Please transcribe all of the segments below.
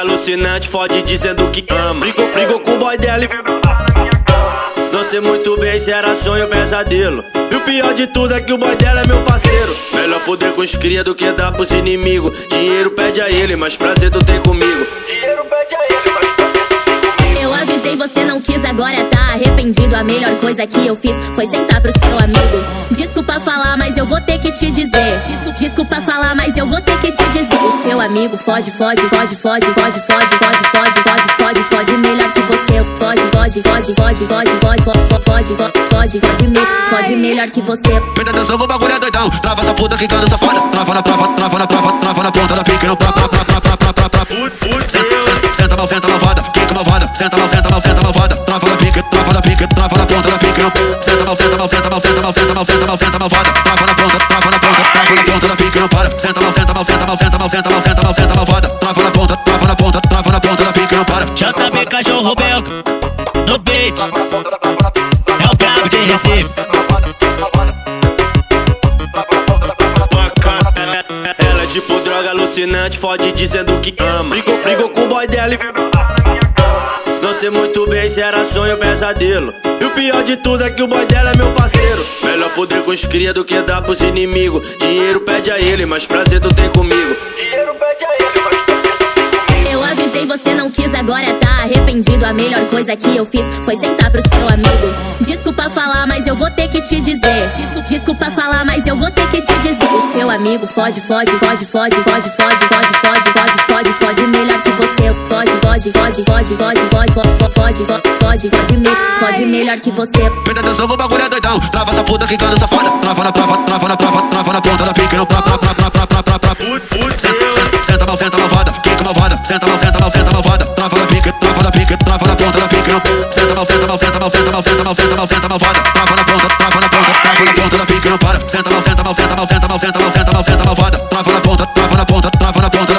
alucinante, fode dizendo que ama. Brigou, brigou com o boy dela e. Não sei muito bem se era sonho ou pesadelo. E o pior de tudo é que o boy dela é meu parceiro. Melhor foder com os cria do que dar pros inimigos. Dinheiro pede a ele, mas prazer tu tem comigo. Dinheiro pede avisei, você não quis, agora tá arrependido. A melhor coisa que eu fiz foi sentar pro seu amigo. Desculpa falar, mas eu vou ter que te dizer. Desculpa, falar, mas eu vou ter que te dizer. O seu amigo fode, fode, fode, fode, fode, fode, fode, fode, fode, fode, fode, melhor que você. Fode, fode, fode, fode, fode, fode, fode, fode, fode, fode, me, fode melhor que você. Presta atenção, o bagulho é doidão. Trava essa puta que canta safada. Trava na trava, trava na trava, trava na ponta da pica. Não pra, pra, pra, pra, pra, pra, pra, pra. Senta mal, senta malvada, quica malvada. Senta mal, senta mal, senta malvada. Trava na pica, trava na pica, trava na ponta da pica. Senta mal, senta mal, senta mal, senta mal, senta mal, senta mal, senta malvada. Trava na ponta, trava na ponta, trava na ponta da pica. Não para. Senta mal, senta mal, senta mal, senta mal, senta mal, senta mal, senta malvada. Trava na ponta, trava na ponta, trava na ponta da pica. Não para. JB cachorro belga no beat. É o brabo de Recife. Ela é tipo droga alucinante, fode dizendo que ama. Brigou, brigou com o boy dela e sei muito bem se era sonho ou pesadelo. E o pior de tudo é que o boy dela é meu parceiro. Melhor foder com os cria do que dar pros inimigos. Dinheiro pede a ele, mas prazer tu tem comigo. Dinheiro pede a ele, mas eu avisei, você não quis, agora tá arrependido. A melhor coisa que eu fiz foi sentar pro seu amigo. Desculpa falar, mas eu vou ter que te dizer. Desculpa, falar, mas eu vou ter que te dizer. O seu amigo fode, fode, fode, fode, fode, fode, fode, fode, fode, fode, fode, melhor que você. Fode, fode, fode, fode, fode, fode, fode, fode, fode, me, fode melhor que você. Presta atenção, o bagulho é doidão. Trava essa puta que canta safada. Trava na trava, trava na trava, trava na ponta da pica. Não pra, pra, pra, pra, pra, pra, pra, pra. Senta mal, senta malvada, quica malvada. Senta mal, senta mal, senta malvada. Trava na pica, trava na pica, trava na ponta da pica. Senta mal, senta mal, senta mal, senta mal, senta mal, senta mal, senta malvada. Trava na ponta, trava na ponta, trava na ponta da pica. Não para. Senta mal, senta mal, senta mal, senta mal, senta mal, senta mal, senta malvada. Trava na ponta, trava na ponta, trava na ponta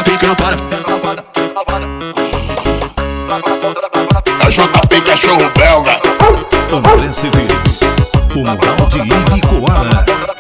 JP Cachorro Belga. André Cedeiros, o moral de Ibicoara.